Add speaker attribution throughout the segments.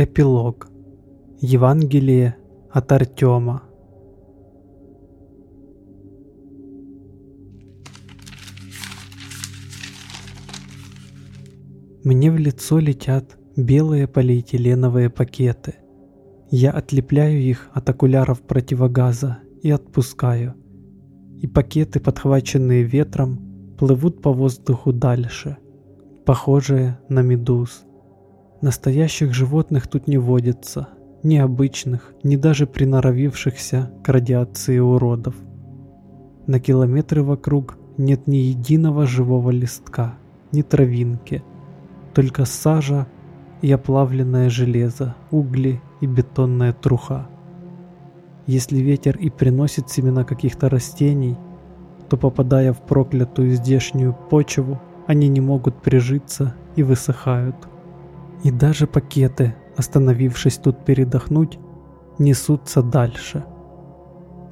Speaker 1: Эпилог. Евангелие от Артема. Мне в лицо летят белые полиэтиленовые пакеты. Я отлепляю их от окуляров противогаза и отпускаю. И пакеты, подхваченные ветром, плывут по воздуху дальше, похожие на медуз. Настоящих животных тут не водится, ни обычных, ни даже приноровившихся к радиации уродов. На километры вокруг нет ни единого живого листка, ни травинки, только сажа и оплавленное железо, угли и бетонная труха. Если ветер и приносит семена каких-то растений, то попадая в проклятую здешнюю почву, они не могут прижиться и высыхают. И даже пакеты, остановившись тут передохнуть, несутся дальше.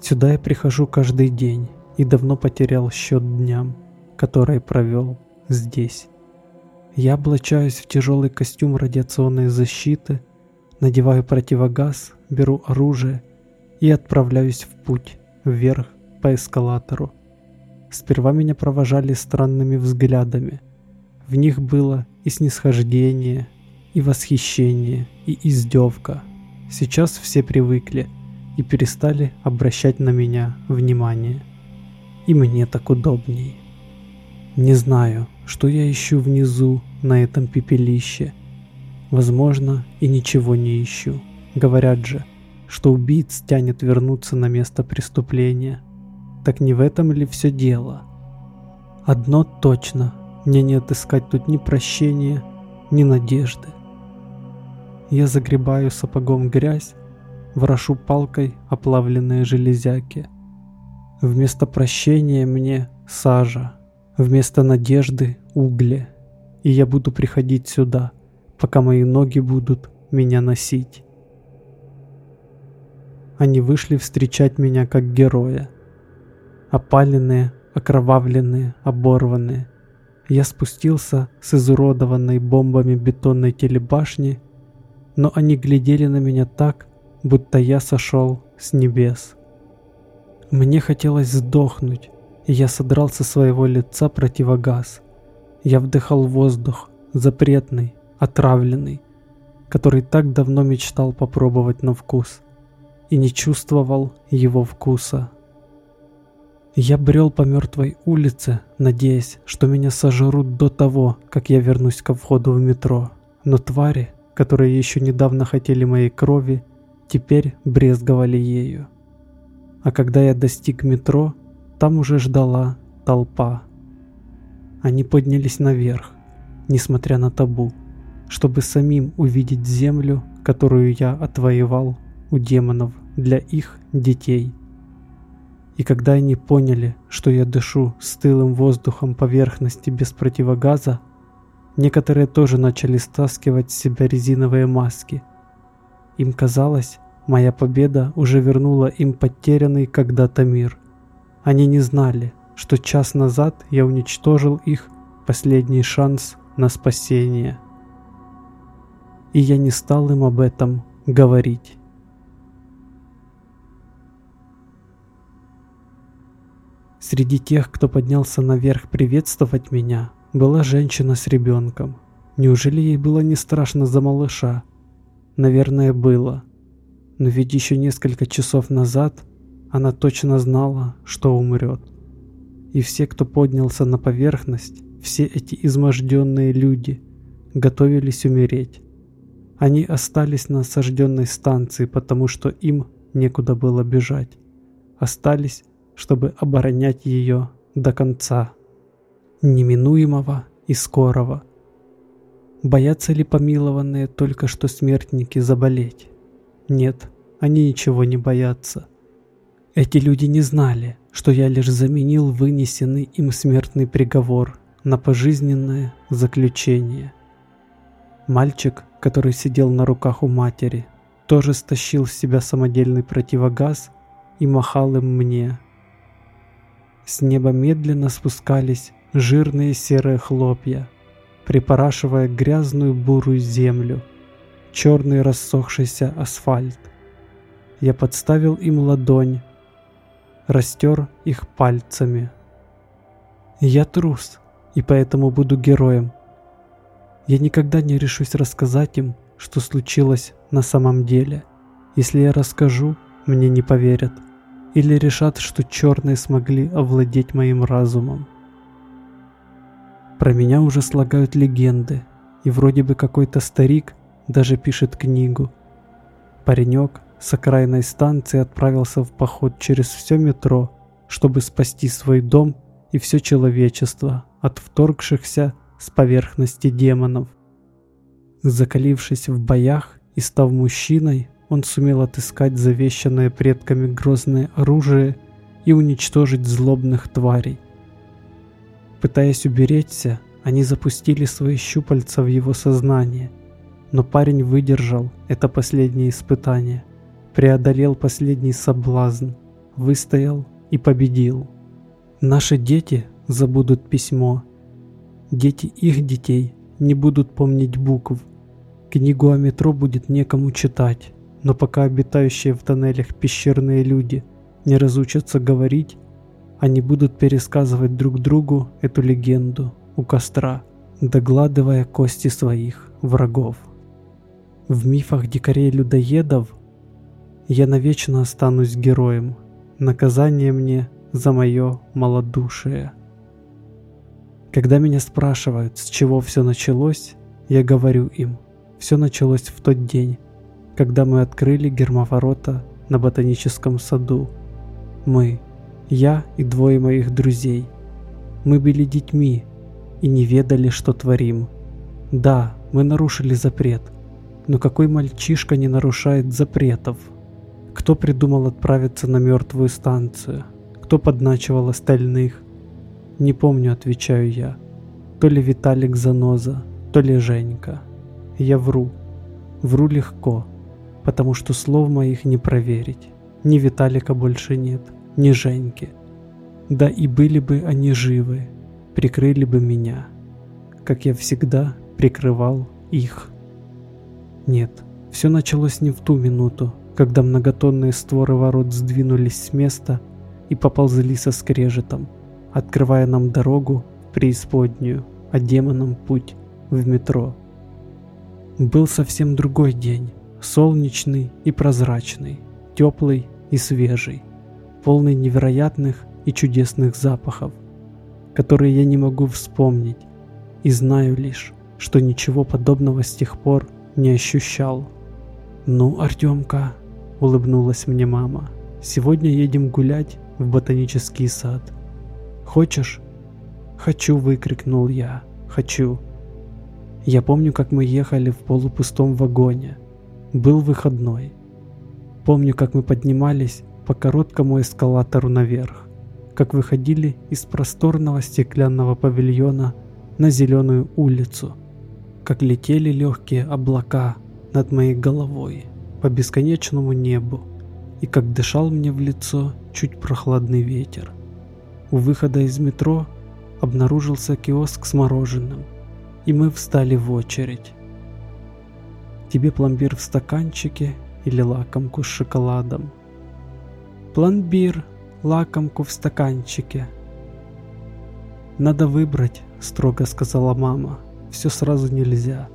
Speaker 1: Сюда я прихожу каждый день и давно потерял счет дням, которые провел здесь. Я облачаюсь в тяжелый костюм радиационной защиты, надеваю противогаз, беру оружие и отправляюсь в путь вверх по эскалатору. Сперва меня провожали странными взглядами. В них было и снисхождение, и восхищение, и издевка. Сейчас все привыкли и перестали обращать на меня внимание. И мне так удобней. Не знаю, что я ищу внизу на этом пепелище. Возможно, и ничего не ищу. Говорят же, что убийц тянет вернуться на место преступления. Так не в этом ли все дело? Одно точно, мне не отыскать тут ни прощения, ни надежды. Я загребаю сапогом грязь, ворошу палкой оплавленные железяки. Вместо прощения мне сажа, вместо надежды угли. И я буду приходить сюда, пока мои ноги будут меня носить. Они вышли встречать меня как героя. Опаленные, окровавленные, оборванные. Я спустился с изуродованной бомбами бетонной телебашни но они глядели на меня так, будто я сошел с небес. Мне хотелось сдохнуть, и я содрал со своего лица противогаз. Я вдыхал воздух, запретный, отравленный, который так давно мечтал попробовать на вкус, и не чувствовал его вкуса. Я брел по мертвой улице, надеясь, что меня сожрут до того, как я вернусь ко входу в метро. Но твари которые еще недавно хотели моей крови, теперь брезговали ею. А когда я достиг метро, там уже ждала толпа. Они поднялись наверх, несмотря на табу, чтобы самим увидеть землю, которую я отвоевал у демонов для их детей. И когда они поняли, что я дышу стылым воздухом поверхности без противогаза, Некоторые тоже начали стаскивать с себя резиновые маски. Им казалось, моя победа уже вернула им потерянный когда-то мир. Они не знали, что час назад я уничтожил их последний шанс на спасение. И я не стал им об этом говорить. Среди тех, кто поднялся наверх приветствовать меня, была женщина с ребенком. Неужели ей было не страшно за малыша? Наверное, было. Но ведь еще несколько часов назад она точно знала, что умрет. И все, кто поднялся на поверхность, все эти изможденные люди, готовились умереть. Они остались на осажденной станции, потому что им некуда было бежать. Остались, чтобы оборонять ее до конца неминуемого и скорого. Боятся ли помилованные только что смертники заболеть? Нет, они ничего не боятся. Эти люди не знали, что я лишь заменил вынесенный им смертный приговор на пожизненное заключение. Мальчик, который сидел на руках у матери, тоже стащил с себя самодельный противогаз и махал им мне. С неба медленно спускались жирные серые хлопья, припорашивая грязную бурую землю. черный рассохшийся асфальт. Я подставил им ладонь, растер их пальцами. Я трус, и поэтому буду героем. Я никогда не решусь рассказать им, что случилось на самом деле. Если я расскажу, мне не поверят. Или решат, что черные смогли овладеть моим разумом. Про меня уже слагают легенды, и вроде бы какой-то старик даже пишет книгу. Паренек с окраинной станции отправился в поход через все метро, чтобы спасти свой дом и все человечество от вторгшихся с поверхности демонов. Закалившись в боях и став мужчиной, он сумел отыскать завещанное предками грозное оружие и уничтожить злобных тварей. Пытаясь уберечься, они запустили свои щупальца в его сознание, но парень выдержал это последнее испытание, преодолел последний соблазн, выстоял и победил. Наши дети забудут письмо. Дети их детей не будут помнить букв. Книгу о метро будет некому читать, но пока обитающие в тоннелях пещерные люди не разучатся говорить, они будут пересказывать друг другу эту легенду у костра, догладывая кости своих врагов. В мифах дикарей-людоедов я навечно останусь героем. Наказание мне за мое малодушие. Когда меня спрашивают, с чего все началось, я говорю им, все началось в тот день, когда мы открыли гермоворота на ботаническом саду. Мы, я и двое моих друзей. Мы были детьми и не ведали, что творим. Да, мы нарушили запрет, но какой мальчишка не нарушает запретов? Кто придумал отправиться на мертвую станцию? Кто подначивал остальных? Не помню, отвечаю я. То ли Виталик Заноза, то ли Женька. Я вру. Вру легко, потому что слов моих не проверить. Ни Виталика больше нет, ни Женьки. Да и были бы они живы, прикрыли бы меня, как я всегда прикрывал их. Нет, все началось не в ту минуту, когда многотонные створы ворот сдвинулись с места и поползли со скрежетом, открывая нам дорогу в преисподнюю, а демонам путь в метро. Был совсем другой день, солнечный и прозрачный, теплый и свежий, полный невероятных и чудесных запахов, которые я не могу вспомнить, и знаю лишь, что ничего подобного с тех пор не ощущал. «Ну, Артемка, — улыбнулась мне мама. «Сегодня едем гулять в ботанический сад. Хочешь?» «Хочу!» — выкрикнул я. «Хочу!» Я помню, как мы ехали в полупустом вагоне. Был выходной. Помню, как мы поднимались по короткому эскалатору наверх, как выходили из просторного стеклянного павильона на зеленую улицу, как летели легкие облака над моей головой по бесконечному небу, и как дышал мне в лицо чуть прохладный ветер. У выхода из метро обнаружился киоск с мороженым, и мы встали в очередь. Тебе пломбир в стаканчике или лакомку с шоколадом? Пломбир, лакомку в стаканчике. Надо выбрать, строго сказала мама. Все сразу нельзя.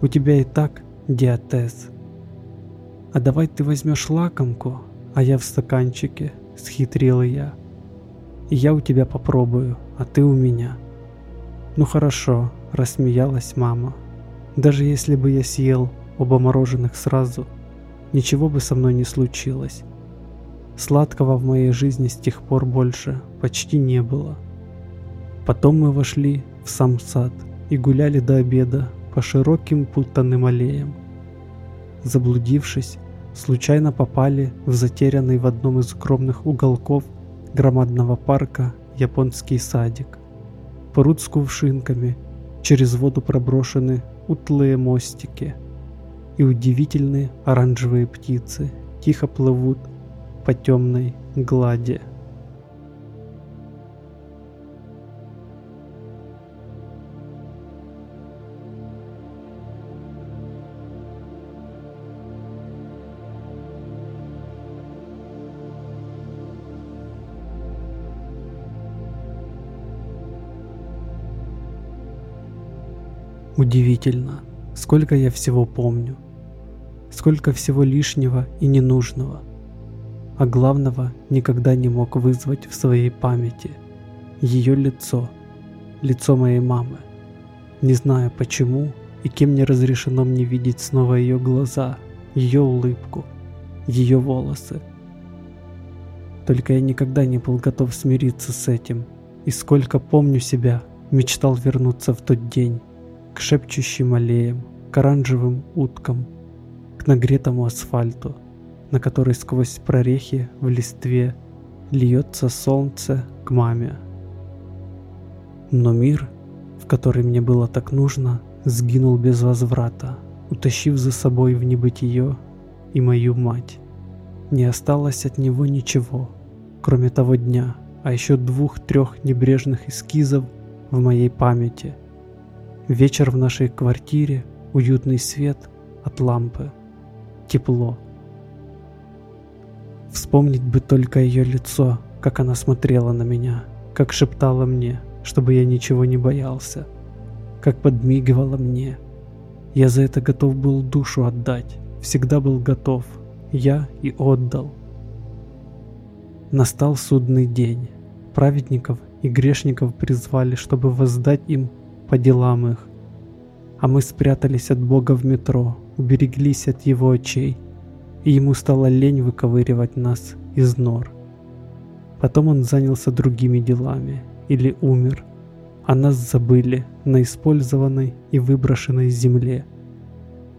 Speaker 1: У тебя и так диатез. «А давай ты возьмешь лакомку, а я в стаканчике», — схитрила я. «И я у тебя попробую, а ты у меня». «Ну хорошо», — рассмеялась мама. «Даже если бы я съел оба мороженых сразу, ничего бы со мной не случилось. Сладкого в моей жизни с тех пор больше почти не было. Потом мы вошли в сам сад и гуляли до обеда по широким путанным аллеям. Заблудившись, случайно попали в затерянный в одном из укромных уголков громадного парка японский садик. Пруд с кувшинками, через воду проброшены утлые мостики, и удивительные оранжевые птицы тихо плывут по темной глади. Удивительно, сколько я всего помню, сколько всего лишнего и ненужного – а главного никогда не мог вызвать в своей памяти. Ее лицо. Лицо моей мамы. Не знаю почему и кем мне разрешено мне видеть снова ее глаза, ее улыбку, ее волосы. Только я никогда не был готов смириться с этим, и сколько помню себя, мечтал вернуться в тот день, к шепчущим аллеям, к оранжевым уткам, к нагретому асфальту, на который сквозь прорехи в листве льется солнце к маме. Но мир, в который мне было так нужно, сгинул без возврата, утащив за собой в небытие и мою мать. Не осталось от него ничего, кроме того дня, а еще двух-трех небрежных эскизов в моей памяти – Вечер в нашей квартире, уютный свет от лампы, тепло. Вспомнить бы только ее лицо, как она смотрела на меня, как шептала мне, чтобы я ничего не боялся, как подмигивала мне. Я за это готов был душу отдать, всегда был готов, я и отдал. Настал судный день. Праведников и грешников призвали, чтобы воздать им по делам их. А мы спрятались от Бога в метро, убереглись от Его очей, и Ему стало лень выковыривать нас из нор. Потом Он занялся другими делами или умер, а нас забыли на использованной и выброшенной земле,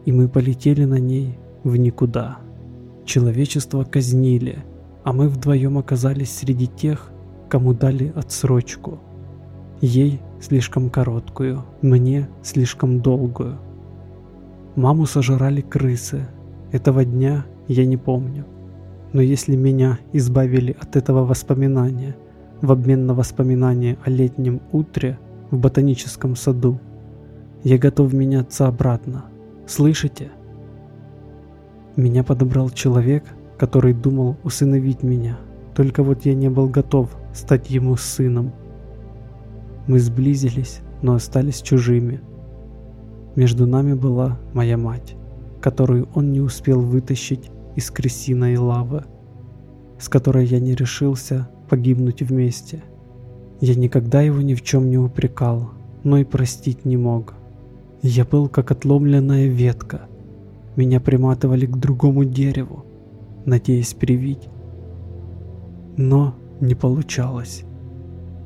Speaker 1: и мы полетели на ней в никуда. Человечество казнили, а мы вдвоем оказались среди тех, кому дали отсрочку. Ей слишком короткую, мне слишком долгую. Маму сожрали крысы. Этого дня я не помню. Но если меня избавили от этого воспоминания в обмен на воспоминание о летнем утре в ботаническом саду, я готов меняться обратно. Слышите? Меня подобрал человек, который думал усыновить меня. Только вот я не был готов стать ему сыном. Мы сблизились, но остались чужими. Между нами была моя мать, которую он не успел вытащить из крысиной лавы, с которой я не решился погибнуть вместе. Я никогда его ни в чем не упрекал, но и простить не мог. Я был как отломленная ветка. Меня приматывали к другому дереву, надеясь привить. Но не получалось.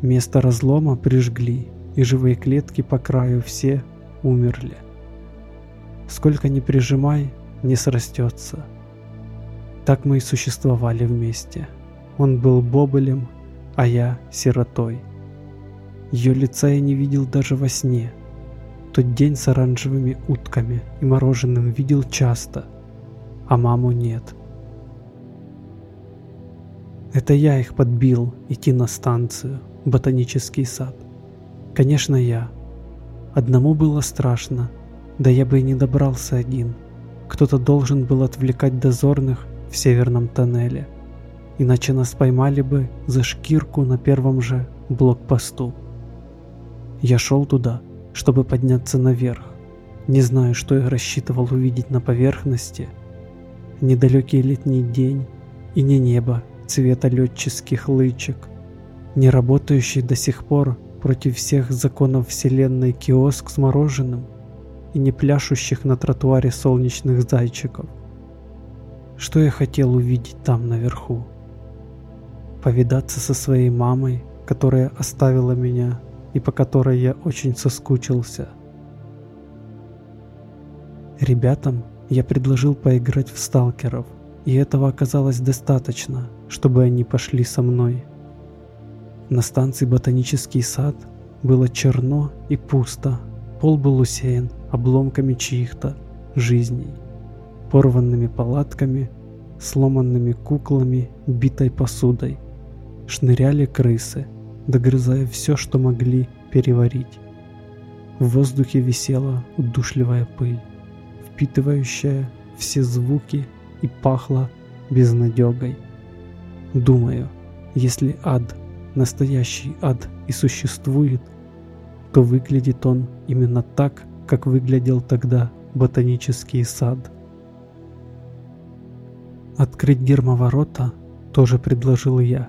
Speaker 1: Место разлома прижгли, и живые клетки по краю все умерли. Сколько ни прижимай, не срастется. Так мы и существовали вместе. Он был бобылем, а я сиротой. Ее лица я не видел даже во сне. Тот день с оранжевыми утками и мороженым видел часто, а маму нет. Это я их подбил идти на станцию, ботанический сад. Конечно, я. Одному было страшно, да я бы и не добрался один. Кто-то должен был отвлекать дозорных в северном тоннеле, иначе нас поймали бы за шкирку на первом же блокпосту. Я шел туда, чтобы подняться наверх. Не знаю, что я рассчитывал увидеть на поверхности. Недалекий летний день и не небо цвета летческих лычек – не работающий до сих пор против всех законов вселенной киоск с мороженым и не пляшущих на тротуаре солнечных зайчиков. Что я хотел увидеть там наверху? Повидаться со своей мамой, которая оставила меня и по которой я очень соскучился. Ребятам я предложил поиграть в сталкеров, и этого оказалось достаточно, чтобы они пошли со мной. На станции «Ботанический сад» было черно и пусто. Пол был усеян обломками чьих-то жизней, порванными палатками, сломанными куклами, битой посудой. Шныряли крысы, догрызая все, что могли переварить. В воздухе висела удушливая пыль, впитывающая все звуки и пахла безнадегой. Думаю, если ад настоящий ад и существует, то выглядит он именно так, как выглядел тогда ботанический сад. Открыть гермоворота тоже предложил я.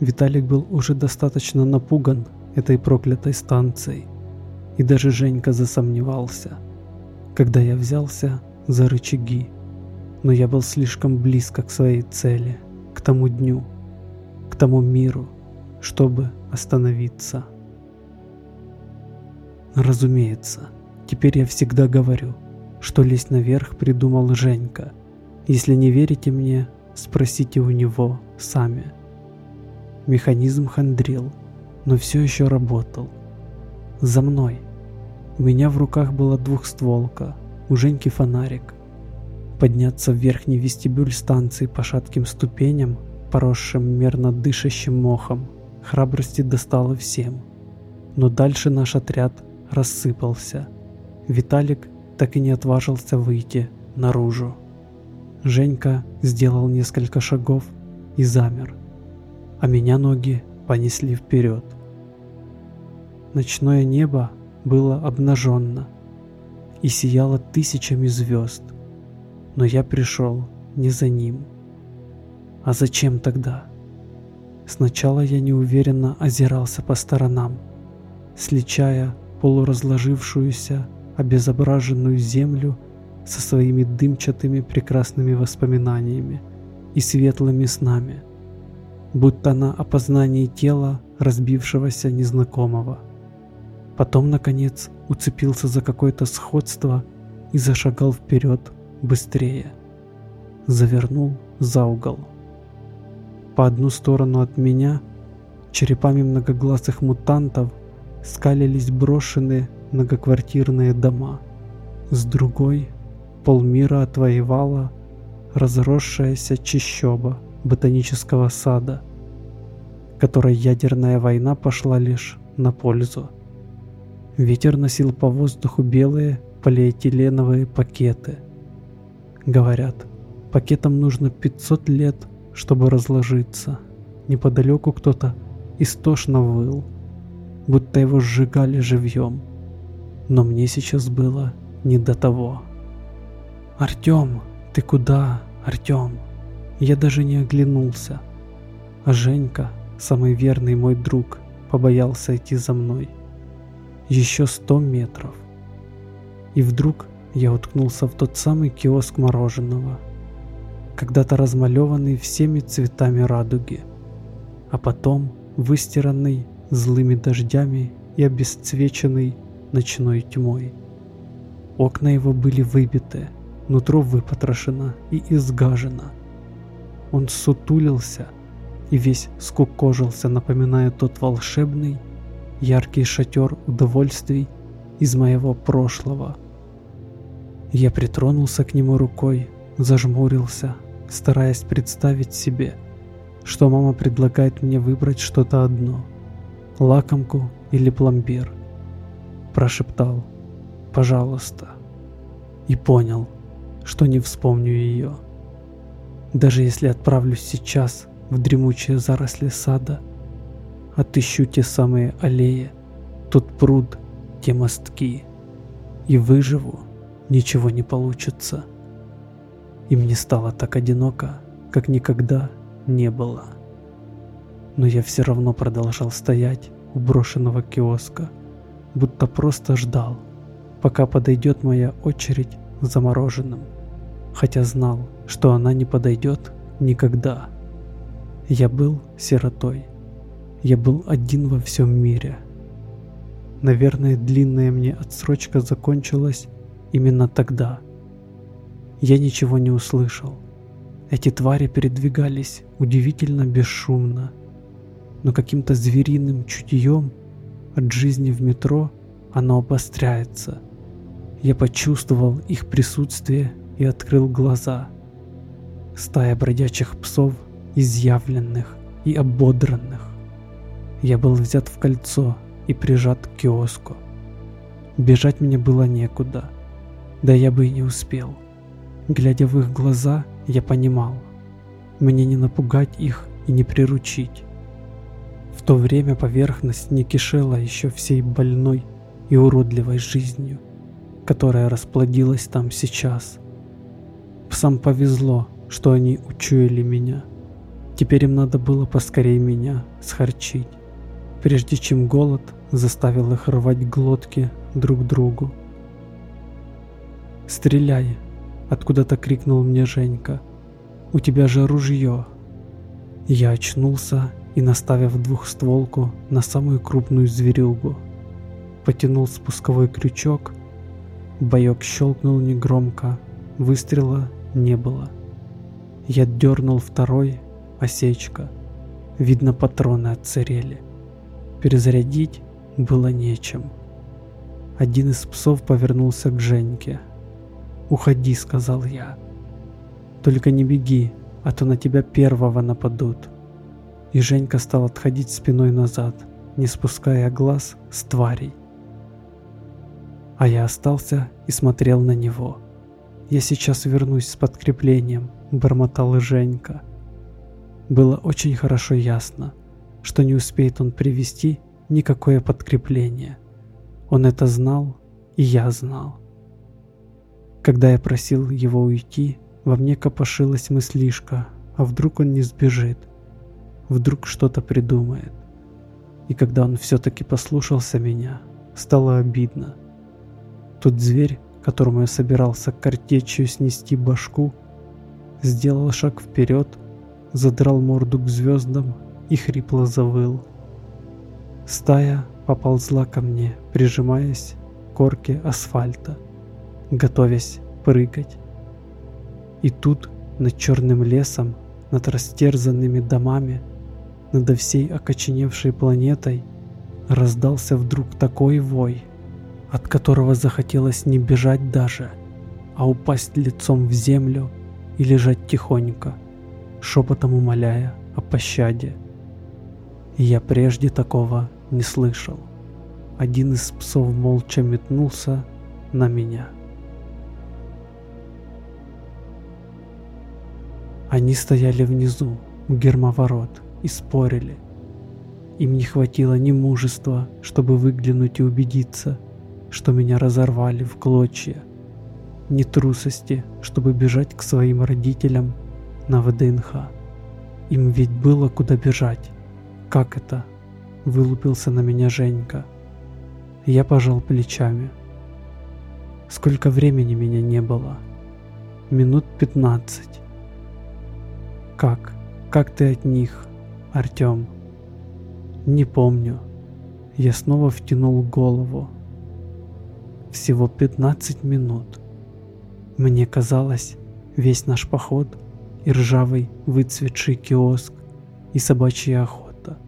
Speaker 1: Виталик был уже достаточно напуган этой проклятой станцией, и даже Женька засомневался, когда я взялся за рычаги. Но я был слишком близко к своей цели, к тому дню, к тому миру, чтобы остановиться. Разумеется, теперь я всегда говорю, что лезть наверх придумал Женька. Если не верите мне, спросите у него сами. Механизм хандрил, но все еще работал. За мной. У меня в руках была двухстволка, у Женьки фонарик. Подняться в верхний вестибюль станции по шатким ступеням, поросшим мерно дышащим мохом, храбрости достало всем. Но дальше наш отряд рассыпался. Виталик так и не отважился выйти наружу. Женька сделал несколько шагов и замер, а меня ноги понесли вперед. Ночное небо было обнаженно и сияло тысячами звезд, но я пришел не за ним. А зачем тогда? Сначала я неуверенно озирался по сторонам, сличая полуразложившуюся, обезображенную землю со своими дымчатыми прекрасными воспоминаниями и светлыми снами, будто на опознании тела разбившегося незнакомого. Потом, наконец, уцепился за какое-то сходство и зашагал вперед быстрее. Завернул за угол. По одну сторону от меня черепами многоглазых мутантов скалились брошенные многоквартирные дома. С другой полмира отвоевала разросшаяся чищоба ботанического сада, которой ядерная война пошла лишь на пользу. Ветер носил по воздуху белые полиэтиленовые пакеты. Говорят, пакетам нужно 500 лет, чтобы разложиться. Неподалеку кто-то истошно выл – будто его сжигали живьем. Но мне сейчас было не до того. «Артем, ты куда, Артем?» Я даже не оглянулся. А Женька, самый верный мой друг, побоялся идти за мной. Еще сто метров. И вдруг я уткнулся в тот самый киоск мороженого, когда-то размалеванный всеми цветами радуги, а потом выстиранный злыми дождями и обесцвеченный ночной тьмой. Окна его были выбиты, нутро выпотрошено и изгажено. Он сутулился и весь скукожился, напоминая тот волшебный, яркий шатер удовольствий из моего прошлого. Я притронулся к нему рукой, зажмурился, стараясь представить себе, что мама предлагает мне выбрать что-то одно — лакомку или пломбир. Прошептал «пожалуйста» и понял, что не вспомню ее. Даже если отправлюсь сейчас в дремучие заросли сада, отыщу те самые аллеи, тот пруд, те мостки, и выживу, ничего не получится. И мне стало так одиноко, как никогда не было но я все равно продолжал стоять у брошенного киоска, будто просто ждал, пока подойдет моя очередь замороженным, хотя знал, что она не подойдет никогда. Я был сиротой. Я был один во всем мире. Наверное, длинная мне отсрочка закончилась именно тогда. Я ничего не услышал. Эти твари передвигались удивительно бесшумно, но каким-то звериным чутьем от жизни в метро оно обостряется. Я почувствовал их присутствие и открыл глаза. Стая бродячих псов, изъявленных и ободранных. Я был взят в кольцо и прижат к киоску. Бежать мне было некуда, да я бы и не успел. Глядя в их глаза, я понимал, мне не напугать их и не приручить. То время поверхность не кишела еще всей больной, и уродливой жизнью, которая расплодилась там сейчас. Псам повезло, что они учуяли меня. Теперь им надо было поскорее меня схорчить, прежде чем голод заставил их рвать глотки друг другу. «Стреляй!» — откуда-то крикнул мне Женька. «У тебя же ружье!» Я очнулся и, наставив двухстволку на самую крупную зверюгу, потянул спусковой крючок. Боек щелкнул негромко, выстрела не было. Я дернул второй, осечка. Видно, патроны отсырели. Перезарядить было нечем. Один из псов повернулся к Женьке. «Уходи», — сказал я. «Только не беги, а то на тебя первого нападут». И Женька стал отходить спиной назад, не спуская глаз с тварей. А я остался и смотрел на него. «Я сейчас вернусь с подкреплением», — бормотал Женька. Было очень хорошо ясно, что не успеет он привести никакое подкрепление. Он это знал, и я знал. Когда я просил его уйти, во мне копошилась мыслишка, а вдруг он не сбежит, вдруг что-то придумает. И когда он все-таки послушался меня, стало обидно. Тот зверь, которому я собирался картечью снести башку, сделал шаг вперед задрал морду к звездам и хрипло завыл. Стая поползла ко мне, прижимаясь к корке асфальта, готовясь прыгать. И тут над черным лесом, над растерзанными домами, над всей окоченевшей планетой раздался вдруг такой вой, от которого захотелось не бежать даже, а упасть лицом в землю и лежать тихонько – шепотом умоляя о пощаде. я прежде такого не слышал. Один из псов молча метнулся на меня. Они стояли внизу, у гермоворот, и спорили. Им не хватило ни мужества, чтобы выглянуть и убедиться, что меня разорвали в клочья, ни трусости, чтобы бежать к своим родителям на ВДНХ. Им ведь было куда бежать. Как это? Вылупился на меня Женька. Я пожал плечами. Сколько времени меня не было? Минут пятнадцать. Как? Как ты от них, Артём? Не помню. Я снова втянул голову. Всего пятнадцать минут. Мне казалось, весь наш поход — и ржавый выцветший киоск, и собачья охота.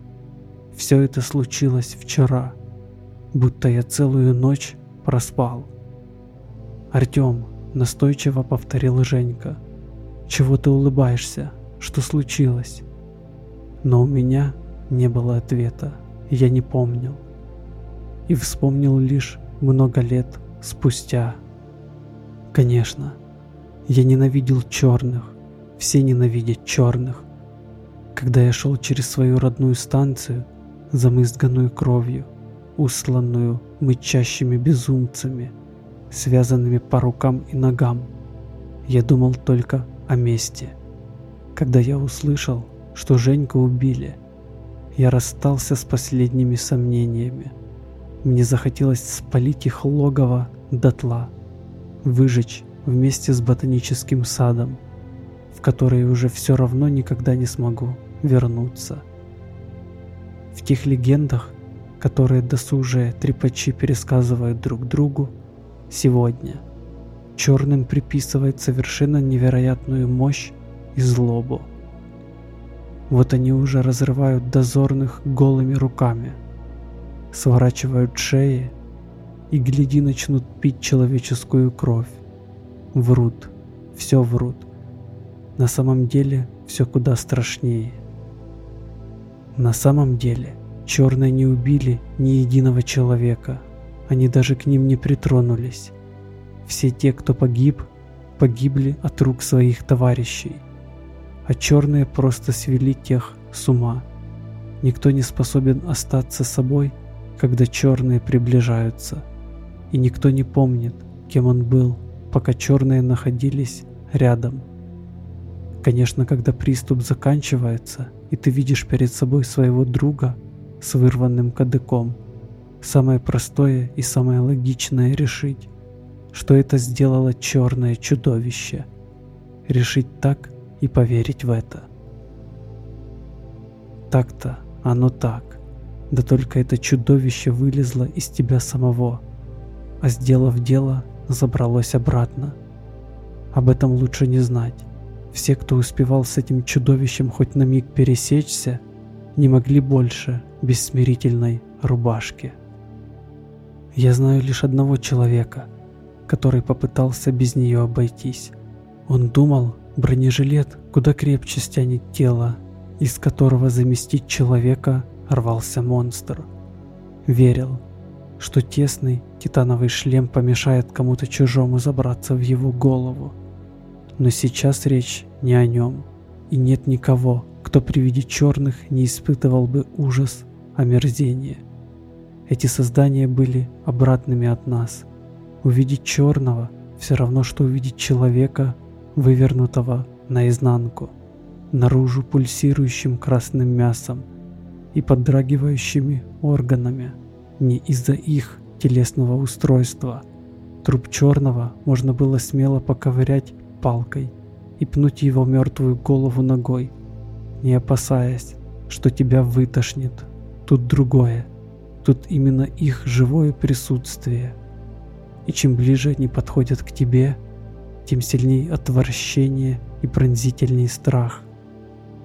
Speaker 1: Все это случилось вчера, будто я целую ночь проспал. Артем настойчиво повторил Женька. «Чего ты улыбаешься? Что случилось?» Но у меня не было ответа, я не помнил. И вспомнил лишь много лет спустя. Конечно, я ненавидел черных, все ненавидят черных. Когда я шел через свою родную станцию, замызганную кровью, усланную мычащими безумцами, связанными по рукам и ногам, я думал только о мести. Когда я услышал, что Женьку убили, я расстался с последними сомнениями. Мне захотелось спалить их логово дотла, выжечь вместе с ботаническим садом – в которые уже все равно никогда не смогу вернуться. В тех легендах, которые досужие трепачи пересказывают друг другу, сегодня черным приписывает совершенно невероятную мощь и злобу. Вот они уже разрывают дозорных голыми руками, сворачивают шеи и гляди начнут пить человеческую кровь. Врут, все врут. На самом деле все куда страшнее. На самом деле черные не убили ни единого человека. Они даже к ним не притронулись. Все те, кто погиб, погибли от рук своих товарищей. А черные просто свели тех с ума. Никто не способен остаться собой, когда черные приближаются – и никто не помнит, кем он был, пока черные находились рядом. Конечно, когда приступ заканчивается, и ты видишь перед собой своего друга с вырванным кадыком, самое простое и самое логичное решить, что это сделало черное чудовище. Решить так и поверить в это. Так-то оно так. Да только это чудовище вылезло из тебя самого, а сделав дело, забралось обратно. Об этом лучше не знать. Все, кто успевал с этим чудовищем хоть на миг пересечься, не могли больше без смирительной рубашки. Я знаю лишь одного человека, который попытался без нее обойтись. Он думал, бронежилет куда крепче стянет тело, из которого заместить человека рвался монстр. Верил, что тесный титановый шлем помешает кому-то чужому забраться в его голову. Но сейчас речь не о нем, и нет никого, кто при виде черных не испытывал бы ужас, омерзение. Эти создания были обратными от нас. Увидеть черного все равно, что увидеть человека, вывернутого наизнанку наружу пульсирующим красным мясом и подрагивающими органами. Не из-за их телесного устройства. Труп черного можно было смело поковырять палкой и пнуть его мертвую голову ногой, не опасаясь, что тебя вытошнит. Тут другое. Тут именно их живое присутствие. И чем ближе они подходят к тебе, тем сильнее отвращение и пронзительней страх.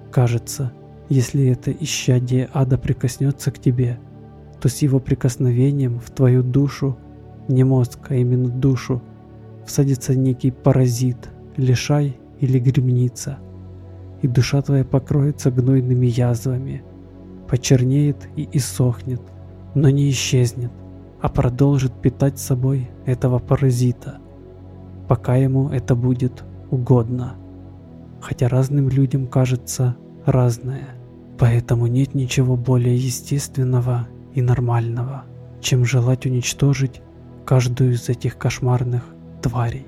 Speaker 1: Кажется, если это исчадие ада прикоснется к тебе, то с его прикосновением в твою душу, не мозг, а именно душу, всадится некий паразит, лишай или гремница, и душа твоя покроется гнойными язвами, почернеет и иссохнет, но не исчезнет, а продолжит питать собой этого паразита, пока ему это будет угодно. Хотя разным людям кажется, разное. Поэтому нет ничего более естественного и нормального, чем желать уничтожить каждую из этих кошмарных тварей.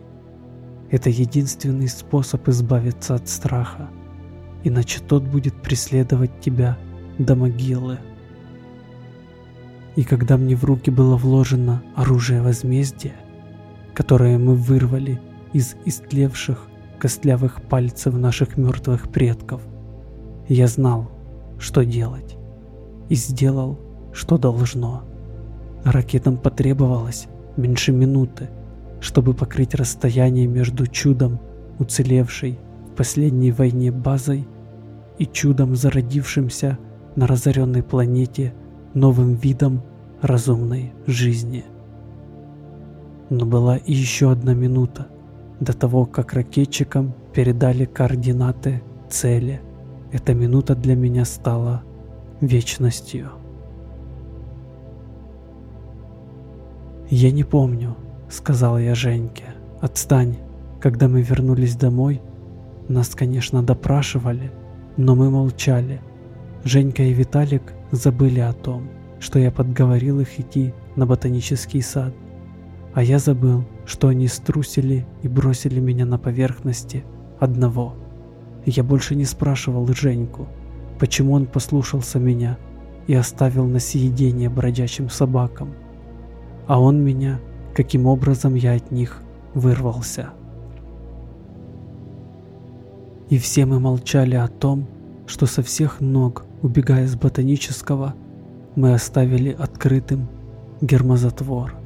Speaker 1: Это единственный способ избавиться от страха, иначе тот будет преследовать тебя до могилы. И когда мне в руки было вложено оружие возмездия, которое мы вырвали из истлевших костлявых пальцев наших мертвых предков – я знал, что делать. И сделал, что должно. Ракетам потребовалось меньше минуты, чтобы покрыть расстояние между чудом, уцелевшей в последней войне базой, и чудом, зародившимся на разоренной планете новым видом разумной жизни. Но была и еще одна минута до того, как ракетчикам передали координаты цели. Эта минута для меня стала вечностью. «Я не помню», — сказал я Женьке. «Отстань». Когда мы вернулись домой, нас, конечно, допрашивали, но мы молчали. Женька и Виталик забыли о том, что я подговорил их идти на ботанический сад. А я забыл, что они струсили и бросили меня на поверхности одного. Я больше не спрашивал Женьку, почему он послушался меня и оставил на съедение бродячим собакам. А он меня, каким образом я от них вырвался. И все мы молчали о том, что со всех ног, убегая с ботанического, мы оставили открытым гермозатвор.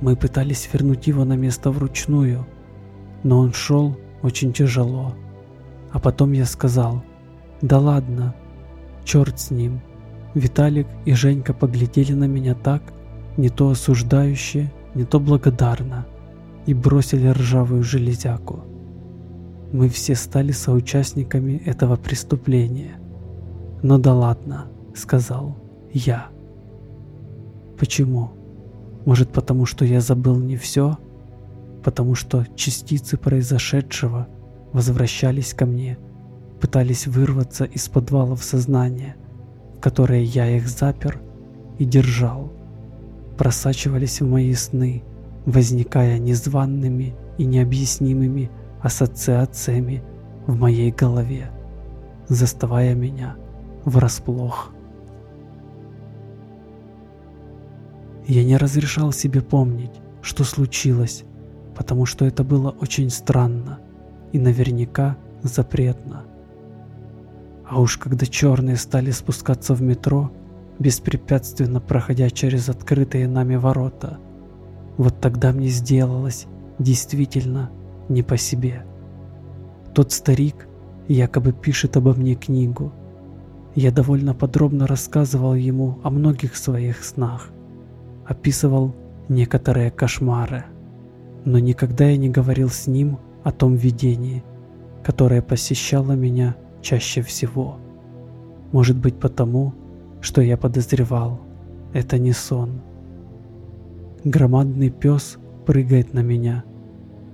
Speaker 1: Мы пытались вернуть его на место вручную, но он шел очень тяжело. А потом я сказал, да ладно, черт с ним. Виталик и Женька поглядели на меня так, не то осуждающе, не то благодарно, и бросили ржавую железяку. Мы все стали соучастниками этого преступления. «Ну да ладно», — сказал я. Почему? Может потому, что я забыл не все? потому что частицы произошедшего возвращались ко мне, пытались вырваться из подвалов сознания, в которые я их запер и держал, просачивались в мои сны, возникая незваными и необъяснимыми ассоциациями в моей голове, заставая меня врасплох. Я не разрешал себе помнить, что случилось, потому что это было очень странно и наверняка запретно. А уж когда черные стали спускаться в метро, беспрепятственно проходя через открытые нами ворота, вот тогда мне сделалось действительно не по себе. Тот старик якобы пишет обо мне книгу. Я довольно подробно рассказывал ему о многих своих снах, описывал некоторые кошмары, но никогда я не говорил с ним о том видении, которое посещало меня чаще всего. Может быть потому, что я подозревал, это не сон. Громадный пес прыгает на меня,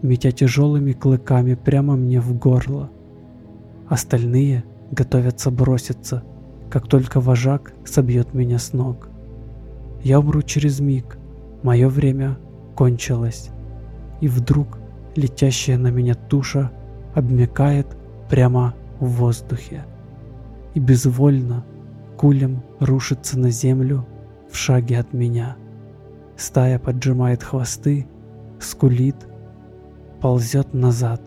Speaker 1: метя тяжелыми клыками прямо мне в горло. Остальные готовятся броситься, как только вожак собьет меня с ног. Я умру через миг, мое время кончилось. И вдруг летящая на меня туша обмякает прямо в воздухе и безвольно кулем рушится на землю в шаге от меня. Стая поджимает хвосты, скулит, ползет назад.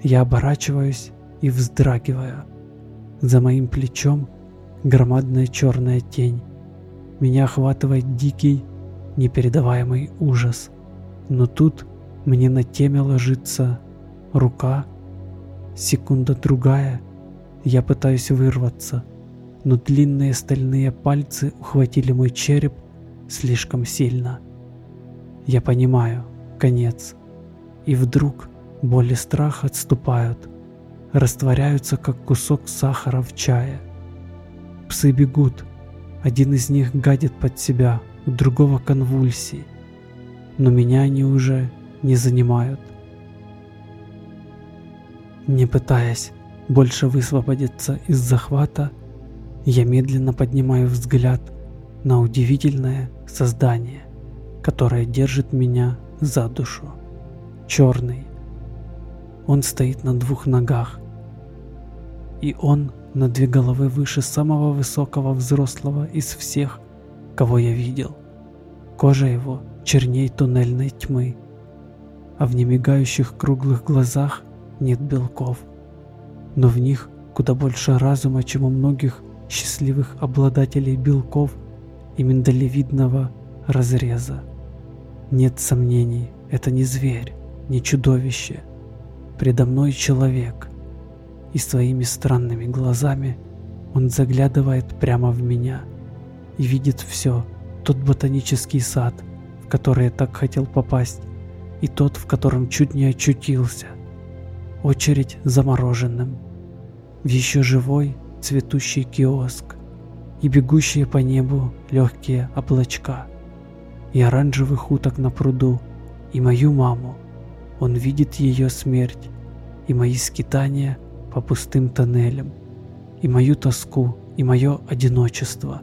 Speaker 1: Я оборачиваюсь и вздрагиваю. За моим плечом громадная черная тень. Меня охватывает дикий, непередаваемый ужас. Но тут мне на теме ложится рука. Секунда другая. Я пытаюсь вырваться, но длинные стальные пальцы ухватили мой череп слишком сильно. Я понимаю, конец. И вдруг боль и страх отступают, растворяются, как кусок сахара в чае. Псы бегут. Один из них гадит под себя, у другого конвульсии. Но меня они уже не занимают. Не пытаясь больше высвободиться из захвата, я медленно поднимаю взгляд на удивительное создание, которое держит меня за душу. Черный. Он стоит на двух ногах, и он на две головы выше самого высокого взрослого из всех, кого я видел. Кожа его черней туннельной тьмы, а в немигающих круглых глазах нет белков, но в них куда больше разума, чем у многих счастливых обладателей белков и миндалевидного разреза. Нет сомнений, это не зверь, не чудовище. Предо мной человек, и своими странными глазами он заглядывает прямо в меня и видит все, тот ботанический сад, в который я так хотел попасть, и тот, в котором чуть не очутился. Очередь замороженным. В еще живой цветущий киоск и бегущие по небу легкие облачка. И оранжевых уток на пруду, и мою маму. Он видит ее смерть, и мои скитания по пустым тоннелям, и мою тоску, и мое одиночество,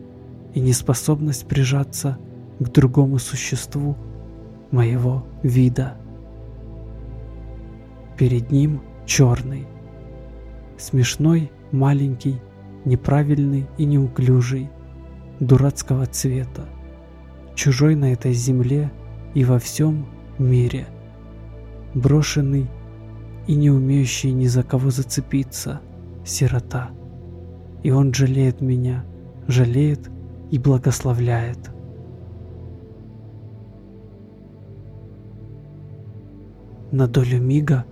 Speaker 1: и неспособность прижаться к другому существу моего вида. Перед ним черный, смешной, маленький, неправильный и неуклюжий, дурацкого цвета, чужой на этой земле и во всем мире, брошенный и не умеющий ни за кого зацепиться, сирота. И он жалеет меня, жалеет и благословляет. На долю мига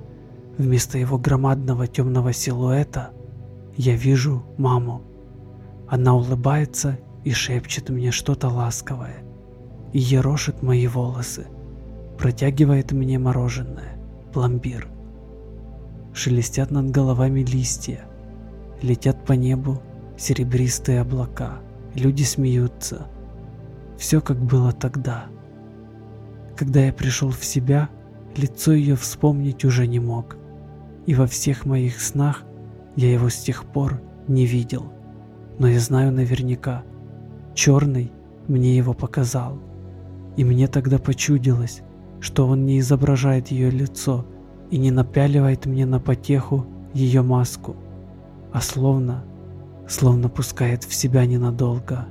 Speaker 1: вместо его громадного темного силуэта я вижу маму. Она улыбается и шепчет мне что-то ласковое и ерошит мои волосы, протягивает мне мороженое, пломбир. Шелестят над головами листья, летят по небу серебристые облака, люди смеются. Все как было тогда. Когда я пришел в себя, лицо ее вспомнить уже не мог, и во всех моих снах я его с тех пор не видел, но я знаю наверняка, черный мне его показал. И мне тогда почудилось, что он не изображает ее лицо и не напяливает мне на потеху ее маску, а словно, словно пускает в себя ненадолго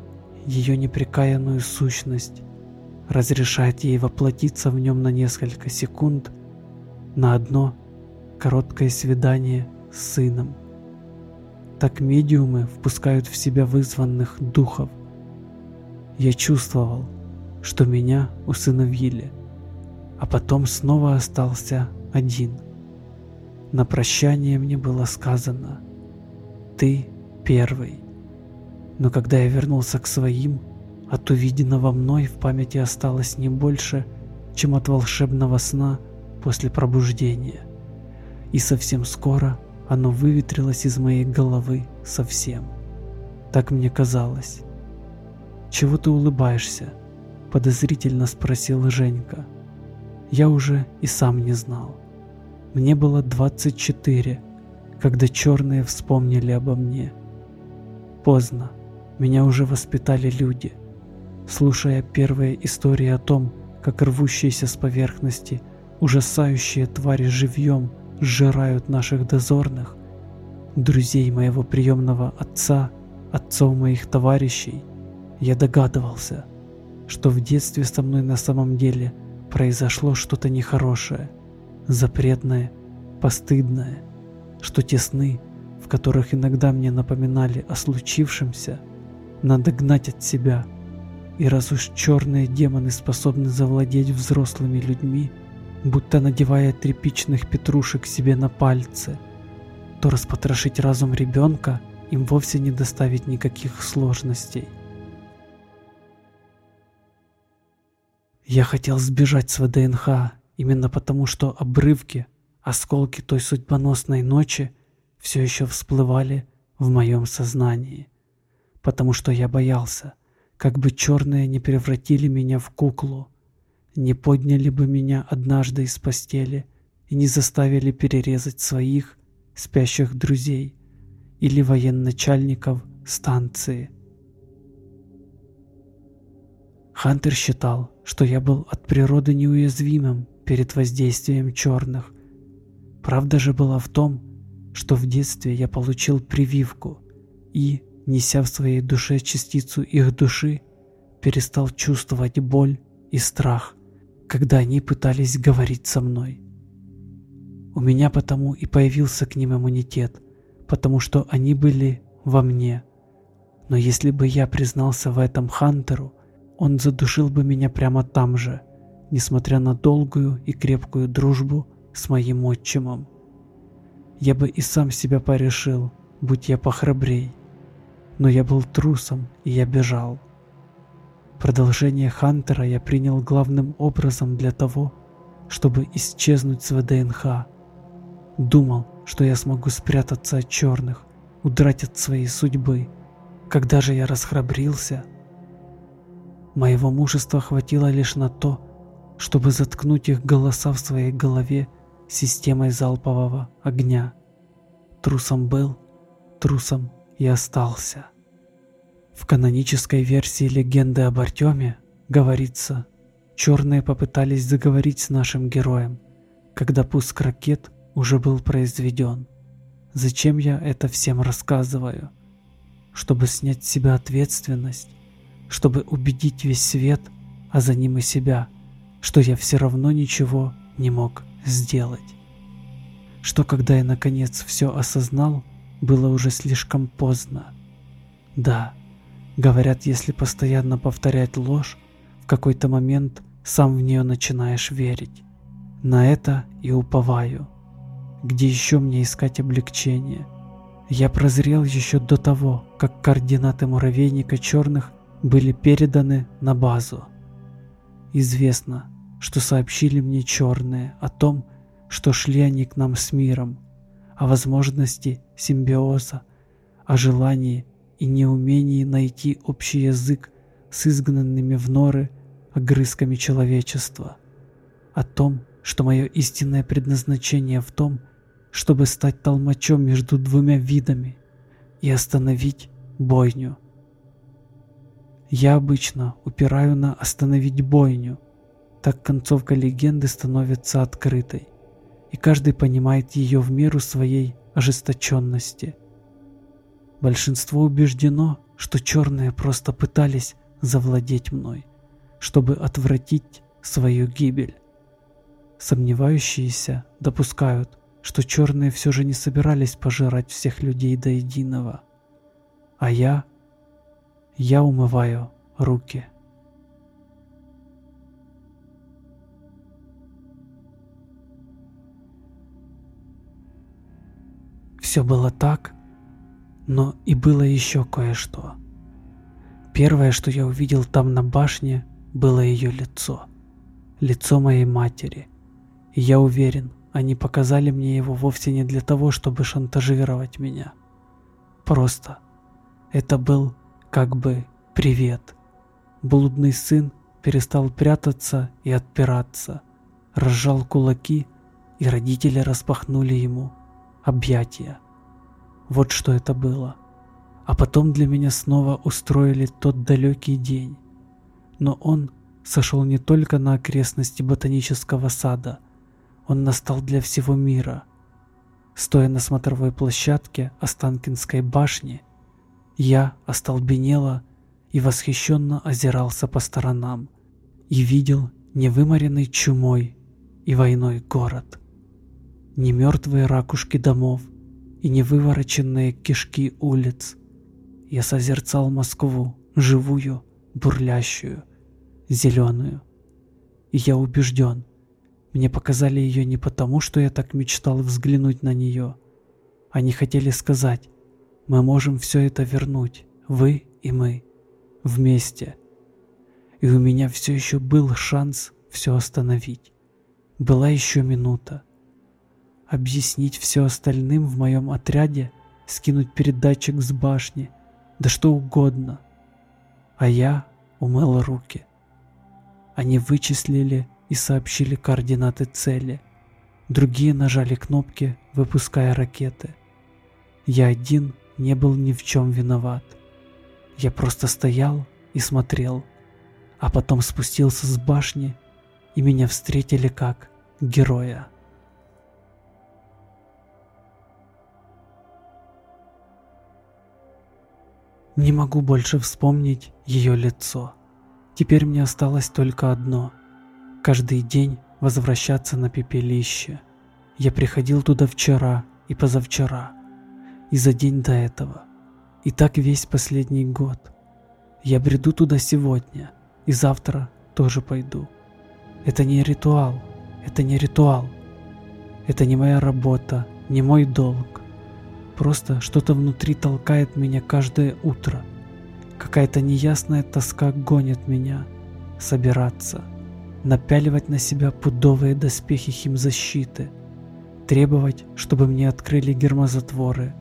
Speaker 1: ее непрекаянную сущность, разрешает ей воплотиться в нем на несколько секунд, на одно короткое свидание с сыном. Так медиумы впускают в себя вызванных духов. Я чувствовал, что меня усыновили, а потом снова остался один. На прощание мне было сказано «Ты первый». Но когда я вернулся к своим, от увиденного мной в памяти осталось не больше, чем от волшебного сна после пробуждения. И совсем скоро оно выветрилось из моей головы совсем. Так мне казалось. «Чего ты улыбаешься?» – подозрительно спросил Женька. Я уже и сам не знал. Мне было 24, когда черные вспомнили обо мне. Поздно. Меня уже воспитали люди. Слушая первые истории о том, как рвущиеся с поверхности ужасающие твари живьем сжирают наших дозорных, друзей моего приемного отца, отцов моих товарищей, я догадывался, что в детстве со мной на самом деле произошло что-то нехорошее, запретное, постыдное, что те сны, в которых иногда мне напоминали о случившемся, надо гнать от себя. И раз уж черные демоны способны завладеть взрослыми людьми, будто надевая тряпичных петрушек себе на пальцы, то распотрошить разум ребенка им вовсе не доставить никаких сложностей. Я хотел сбежать с ВДНХ именно потому, что обрывки, осколки той судьбоносной ночи все еще всплывали в моем сознании. Потому что я боялся, как бы черные не превратили меня в куклу, не подняли бы меня однажды из постели и не заставили перерезать своих спящих друзей или военачальников станции. Хантер считал, что я был от природы неуязвимым перед воздействием черных. Правда же была в том, что в детстве я получил прививку и, неся в своей душе частицу их души, перестал чувствовать боль и страх, когда они пытались говорить со мной. У меня потому и появился к ним иммунитет, потому что они были во мне. Но если бы я признался в этом Хантеру, он задушил бы меня прямо там же, несмотря на долгую и крепкую дружбу с моим отчимом. Я бы и сам себя порешил, будь я похрабрей. Но я был трусом, и я бежал. Продолжение Хантера я принял главным образом для того, чтобы исчезнуть с ВДНХ. Думал, что я смогу спрятаться от черных, удрать от своей судьбы. Когда же я расхрабрился, моего мужества хватило лишь на то, чтобы заткнуть их голоса в своей голове системой залпового огня. Трусом был, трусом и остался. В канонической версии легенды об Артеме говорится, черные попытались заговорить с нашим героем, когда пуск ракет уже был произведен. Зачем я это всем рассказываю? Чтобы снять с себя ответственность, чтобы убедить весь свет, а за ним и себя, что я все равно ничего не мог сделать. Что когда я наконец все осознал, было уже слишком поздно. Да, Говорят, если постоянно повторять ложь, в какой-то момент сам в нее начинаешь верить. На это и уповаю. Где еще мне искать облегчение? Я прозрел еще до того, как координаты муравейника черных были переданы на базу. Известно, что сообщили мне черные о том, что шли они к нам с миром, о возможности симбиоза, о желании и неумении найти общий язык с изгнанными в норы огрызками человечества. О том, что мое истинное предназначение в том, чтобы стать толмачом между двумя видами и остановить бойню. Я обычно упираю на «остановить бойню», так концовка легенды становится открытой, и каждый понимает ее в меру своей ожесточенности. Большинство убеждено, что черные просто пытались завладеть мной, чтобы отвратить свою гибель. Сомневающиеся допускают, что черные все же не собирались пожирать всех людей до единого. А я... Я умываю руки. Все было так, но и было еще кое-что. Первое, что я увидел там на башне, было ее лицо. Лицо моей матери. И я уверен, они показали мне его вовсе не для того, чтобы шантажировать меня. Просто это был как бы привет. Блудный сын перестал прятаться и отпираться, разжал кулаки, и родители распахнули ему объятия. Вот что это было. А потом для меня снова устроили тот далекий день. Но он сошел не только на окрестности ботанического сада, он настал для всего мира. Стоя на смотровой площадке Останкинской башни, я остолбенело и восхищенно озирался по сторонам и видел невыморенный чумой и войной город. Не мертвые ракушки домов и не вывороченные кишки улиц. Я созерцал Москву, живую, бурлящую, зеленую. И я убежден, мне показали ее не потому, что я так мечтал взглянуть на нее. Они хотели сказать, мы можем все это вернуть, вы и мы, вместе. И у меня все еще был шанс все остановить. Была еще минута. Объяснить все остальным в моем отряде, скинуть передатчик с башни, да что угодно. А я умыл руки. Они вычислили и сообщили координаты цели. Другие нажали кнопки, выпуская ракеты. Я один не был ни в чем виноват. Я просто стоял и смотрел, а потом спустился с башни, и меня встретили как героя. Не могу больше вспомнить ее лицо. Теперь мне осталось только одно — каждый день возвращаться на пепелище. Я приходил туда вчера и позавчера, и за день до этого, и так весь последний год. Я бреду туда сегодня, и завтра тоже пойду. Это не ритуал, это не ритуал. Это не моя работа, не мой долг. Просто что-то внутри толкает меня каждое утро. Какая-то неясная тоска гонит меня собираться, напяливать на себя пудовые доспехи химзащиты, требовать, чтобы мне открыли гермозатворы,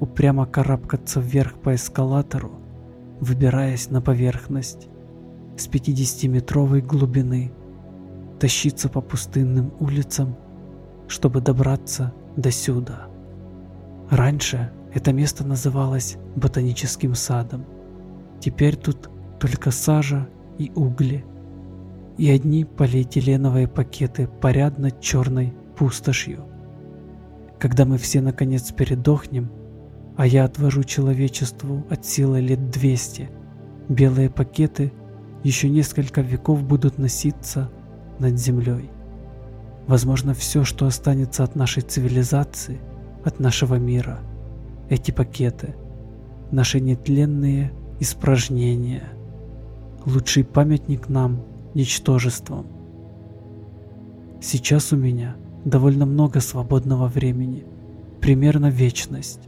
Speaker 1: упрямо карабкаться вверх по эскалатору, выбираясь на поверхность с 50-метровой глубины, тащиться по пустынным улицам, чтобы добраться до сюда. Раньше это место называлось ботаническим садом. Теперь тут только сажа и угли. И одни полиэтиленовые пакеты парят над черной пустошью. Когда мы все наконец передохнем, а я отвожу человечеству от силы лет 200, белые пакеты еще несколько веков будут носиться над землей. Возможно, все, что останется от нашей цивилизации – от нашего мира. Эти пакеты — наши нетленные испражнения. Лучший памятник нам — ничтожеством. Сейчас у меня довольно много свободного времени, примерно вечность.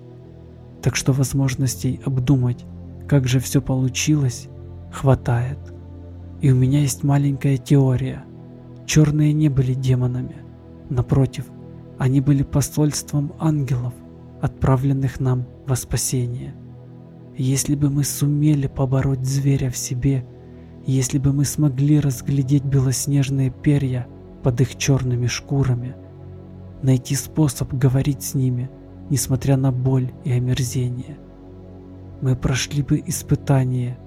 Speaker 1: Так что возможностей обдумать, как же все получилось, хватает. И у меня есть маленькая теория. Черные не были демонами. Напротив, они были посольством ангелов, отправленных нам во спасение. Если бы мы сумели побороть зверя в себе, если бы мы смогли разглядеть белоснежные перья под их черными шкурами, найти способ говорить с ними, несмотря на боль и омерзение, мы прошли бы испытание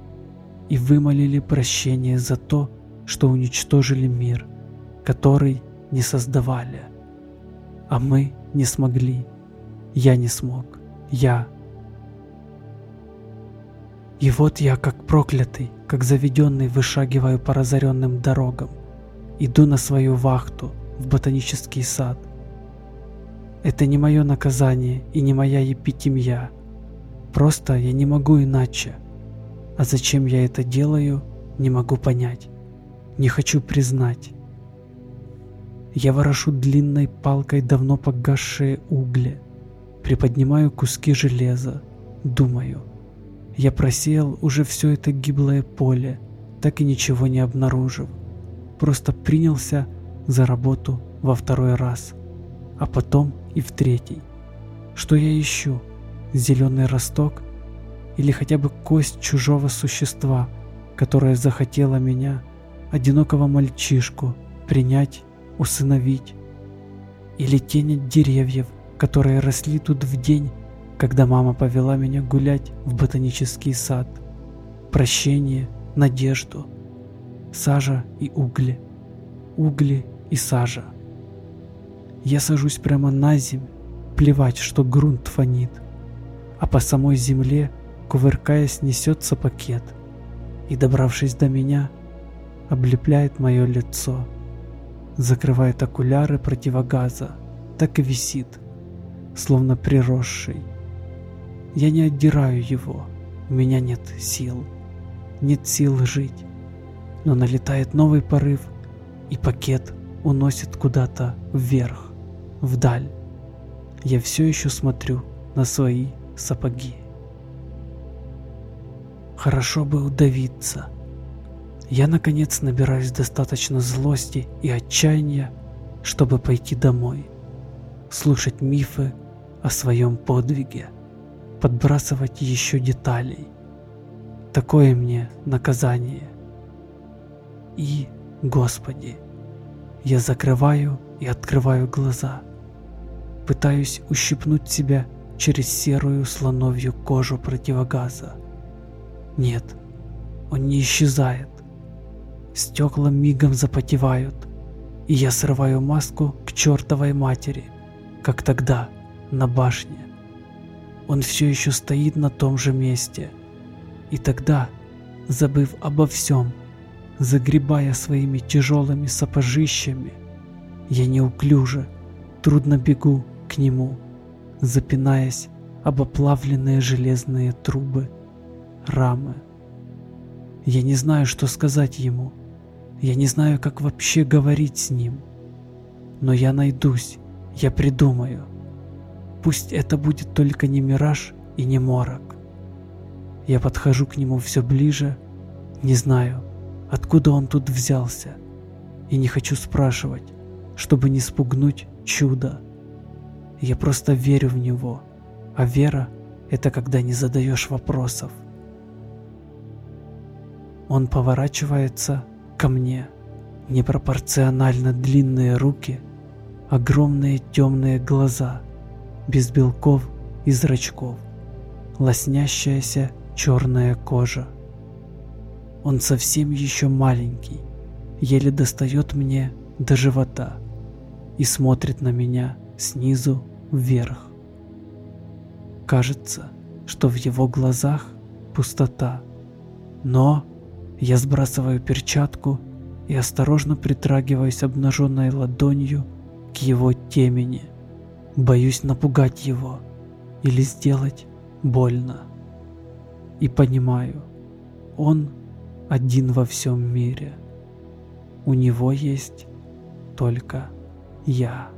Speaker 1: и вымолили прощение за то, что уничтожили мир, который не создавали. А мы не смогли. Я не смог. Я. И вот я, как проклятый, как заведенный, вышагиваю по разоренным дорогам. Иду на свою вахту в ботанический сад. Это не мое наказание и не моя епитемья. Просто я не могу иначе. А зачем я это делаю, не могу понять. Не хочу признать. Я ворошу длинной палкой давно погасшие угли. Приподнимаю куски железа. Думаю. Я просеял уже все это гиблое поле, так и ничего не обнаружив. Просто принялся за работу во второй раз, а потом и в третий. Что я ищу? Зеленый росток или хотя бы кость чужого существа, которое захотело меня, одинокого мальчишку, принять, усыновить. Или тень от деревьев, которые росли тут в день, когда мама повела меня гулять в ботанический сад. Прощение, надежду, сажа и угли, угли и сажа. Я сажусь прямо на землю, плевать, что грунт фонит, а по самой земле кувыркаясь, несется пакет. И, добравшись до меня, облепляет мое лицо, закрывает окуляры противогаза, так и висит, словно приросший. Я не отдираю его, у меня нет сил, нет сил жить, но налетает новый порыв, и пакет уносит куда-то вверх, вдаль. Я все еще смотрю на свои сапоги. Хорошо бы удавиться. Я наконец набираюсь достаточно злости и отчаяния, чтобы пойти домой, слушать мифы о своем подвиге, подбрасывать еще деталей. Такое мне наказание. И, Господи, я закрываю и открываю глаза, пытаюсь ущипнуть себя через серую слоновью кожу противогаза. Нет, он не исчезает. Стекла мигом запотевают, и я срываю маску к чертовой матери, как тогда, на башне. Он все еще стоит на том же месте. И тогда, забыв обо всем, загребая своими тяжелыми сапожищами, я неуклюже, трудно бегу к нему, запинаясь об оплавленные железные трубы рамы. Я не знаю, что сказать ему. Я не знаю, как вообще говорить с ним. Но я найдусь, я придумаю. Пусть это будет только не мираж и не морок. Я подхожу к нему все ближе, не знаю, откуда он тут взялся, и не хочу спрашивать, чтобы не спугнуть чудо. Я просто верю в него, а вера — это когда не задаешь вопросов. Он поворачивается ко мне. Непропорционально длинные руки, огромные темные глаза, без белков и зрачков, лоснящаяся черная кожа. Он совсем еще маленький, еле достает мне до живота и смотрит на меня снизу вверх. Кажется, что в его глазах пустота, но я сбрасываю перчатку и осторожно притрагиваюсь обнаженной ладонью к его темени. Боюсь напугать его или сделать больно. И понимаю, он один во всем мире. У него есть только я.